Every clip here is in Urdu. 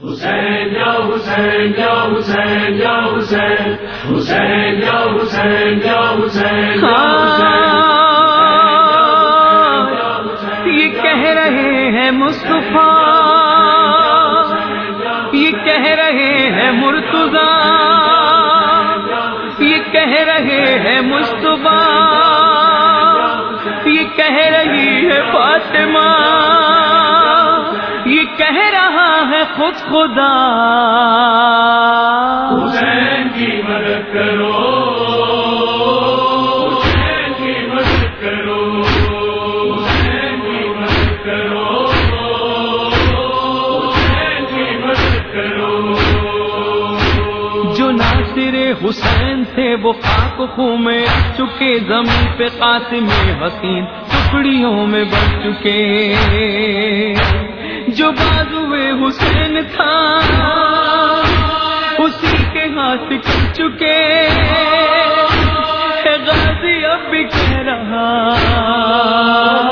حسین یا حسین یا حسین یا حسین حسین یا حسین یا حسین یہ کہہ رہے ہیں مصطفیٰ یہ کہہ رہے ہیں مرتضی یہ کہہ رہے ہیں مصطفیٰ خود خدا حسین کی مدد کرو. حسین کی مدد کرو. حسین کی مدد کرو. حسین کی مدد کرو. جو ناصر حسین تھے وہ خاک خوں میں چکے زمین پہ قاسم حسین ٹکڑیوں میں بڑھ چکے۔ جو بازو حسین تھا اسی کے ہاتھ کر چکے۔ غازی اب بھی کہہ رہا۔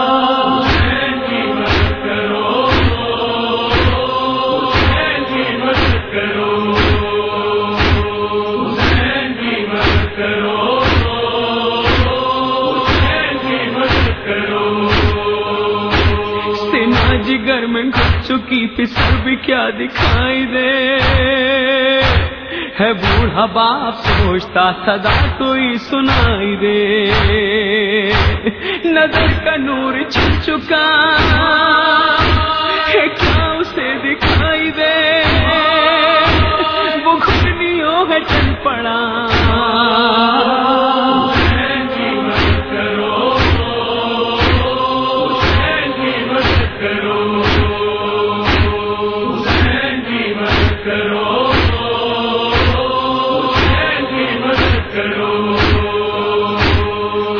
جگر میں گھس چکی تھی، سر بھی کیا دکھائی دے؟ ہے بوڑھا باپ سوچتا، صدا کوئی سنائی دے؟ نظر کا نور چھل چکا۔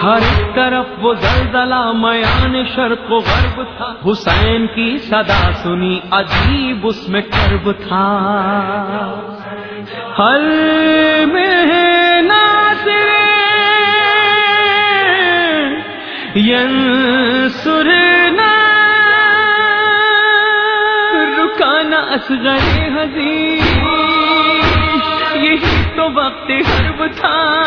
ہر طرف وہ زلزلہ، میان شرق و غرب تھا۔ حسین کی صدا سنی، عجیب اس میں کرب تھا۔ ہر میں ناصر ینصرنا رکانا اصغر حزین یہی تو وقت حرب تھا۔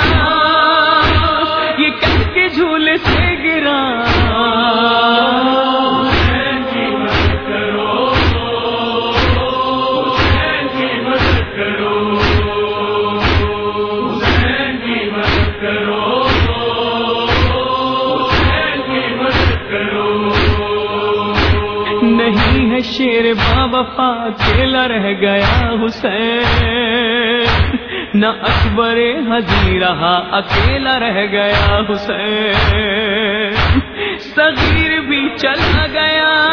شیر بابا اکیلا رہ گیا حسین۔ نہ اکبر حضی رہا، اکیلا رہ گیا حسین۔ صغیر بھی چلا گیا۔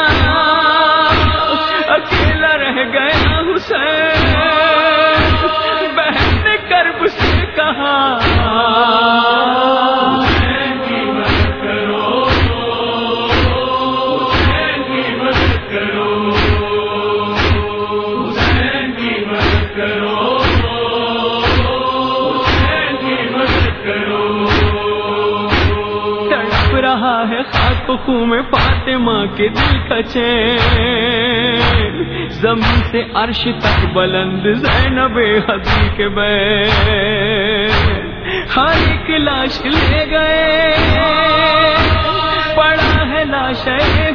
ہے خاک خوں میں فاطمہ کے دل کا چین۔ زمین سے عرش تک بلند زینب حضی کے بین۔ ہر ایک لاش لے گئے۔ پڑا ہے لاش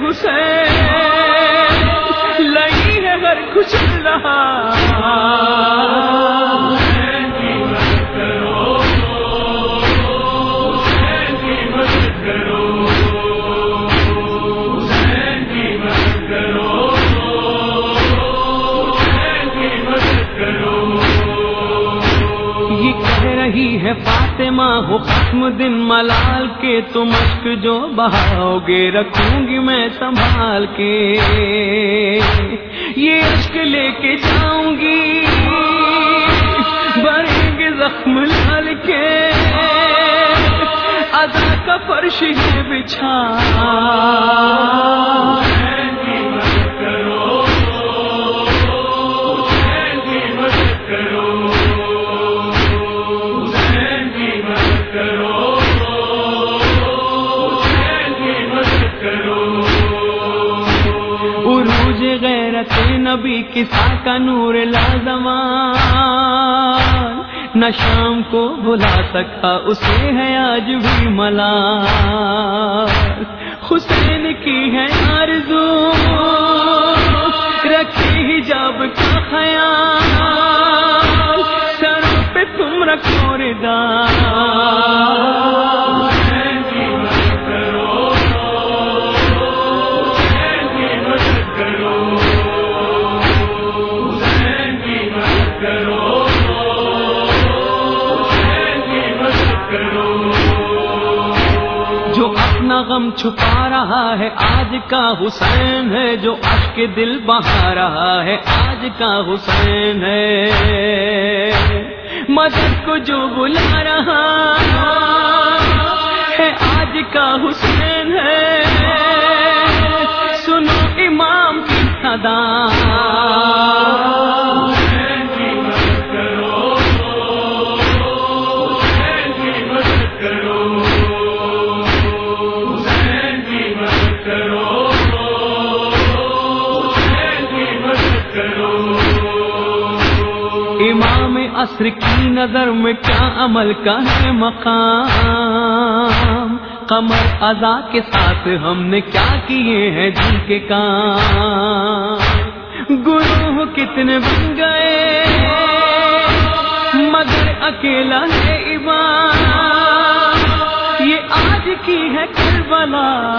حسین۔ لگی ہے ہر کچھ رہا ہو ختم دن ملال کے تم اشک جو بہاؤ گے رکھوں گی میں سنبھال کے۔ یہ اشک لے کے جاؤں گی، بھریں گے زخم لال کے۔ ادا کا فرش ہے بچھا۔ حسین کسا کا نور لازمان، نہ شام کو بلا سکا اسے ہے آج بھی ملا حسین کی ہے آرزو، رکھی حجاب کا خیال۔ سروں پہ تم رکھو ردا غم چھپا رہا ہے۔ آج کا حسین ہے جو اشک دل بہا رہا ہے۔ آج کا حسین ہے۔ مدد کو جو بلا رہا ہے۔ آج کا حسین ہے۔ سنو امام کی صدا۔ امام عصر کی نظر میں کیا عمل کا ہے مقام؟ قمر ادا کے ساتھ ہم نے کیا کیے ہیں دل کے کام؟ گروہ کتنے بن گئے؟ مگر اکیلا ہے امام۔ یہ آج کی ہے کربلا۔